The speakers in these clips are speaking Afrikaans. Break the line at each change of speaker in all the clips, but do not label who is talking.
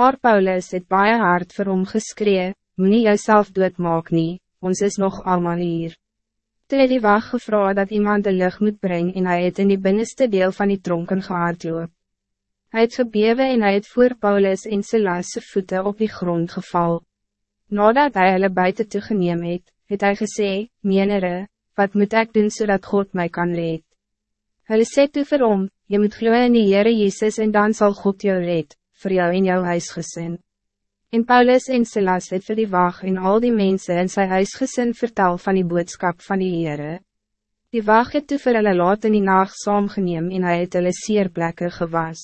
Maar Paulus het baie hard vir hom geskree, moet nie jouself doodmaak nie, ons is nog allemaal hier. Toe het die wacht gevra dat iemand de lucht moet brengen en hij het in die binnenste deel van die tronken gehardloop. Hij het gebewe en hij het voor Paulus en Silas voeten op die grond geval. Nadat hij hulle buiten toegeneem het, het hy gesê, Menere, wat moet ik doen zodat God mij kan red? Hulle sê toe vir hom, jy moet glo in die Heere Jezus en dan zal God jou red, voor jou en jou huisgezin. En Paulus en Silas het vir die wacht en al die mensen in sy huisgezin vertel van die boodskap van die Heere. Die wacht het toe vir hulle laat in die nacht saamgeneem en hy het hulle seerplekke gewas.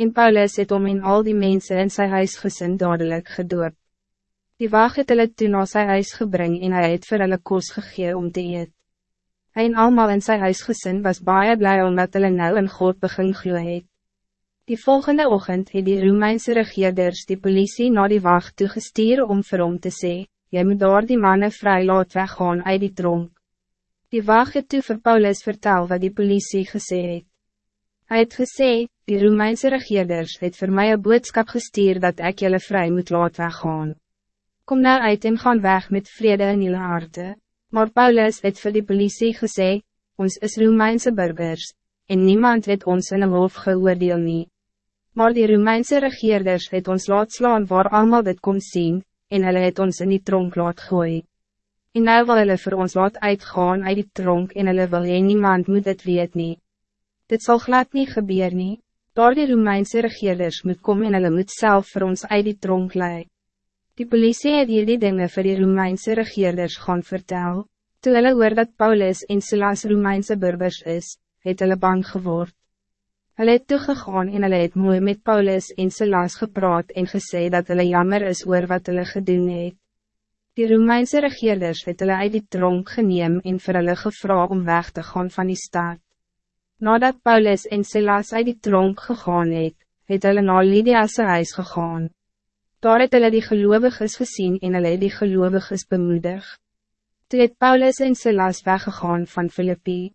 En Paulus het om in al die mensen in sy huisgezin dadelijk gedoop. Die wacht het hulle toe na sy huis gebring en hy het vir hulle kos gegee om te eet. Hy en almal in sy huisgezin was baie blij omdat hulle nou in God begin glo het. Die volgende ochtend het die Romeinse regeerders die politie na die wacht toegestuur om vir hom te sê, jy moet daar die manne vrij laat weggaan uit die tronk. Die wacht het toe vir Paulus vertel wat die politie gesê het. Hij het gesê, die Romeinse regeerders het voor mij een boodschap gestuur dat ik jullie vrij moet laat weggaan. Kom nou uit en gaan weg met vrede in jullie harte. Maar Paulus het voor die politie gesê, ons is Romeinse burgers, en niemand het ons in een hof geoordeel nie. Maar die Romeinse regeerders het ons laat slaan waar allemaal dit kon zien, en hulle het ons in die tronk laat gooi. En nou wil hulle voor ons laat uitgaan uit die tronk en hulle wil en niemand moet het weet nie. Dit zal glad niet gebeuren. Nie. Daar die Romeinse regeerders moet komen en hulle moet zelf voor ons uit die tronk lei. Die politie het hier die dinge vir die Romeinse regeerders gaan vertel. Toe hulle hoor dat Paulus en Silas Romeinse burgers is, het hulle bang geword. Hulle het toegegaan en hulle het mooi met Paulus en Silas gepraat en gesê dat hulle jammer is oor wat hulle gedoen het. Die Romeinse regeerders het hulle uit die tronk geneem en vir hulle gevra om weg te gaan van die stad. Nadat Paulus en Silas uit die tronk gegaan het, het hulle na Lydia's huis gegaan. Daar het hulle die geloviges gezien en hulle die geloviges bemoedig. Toe het Paulus en Silas weggegaan van Philippi.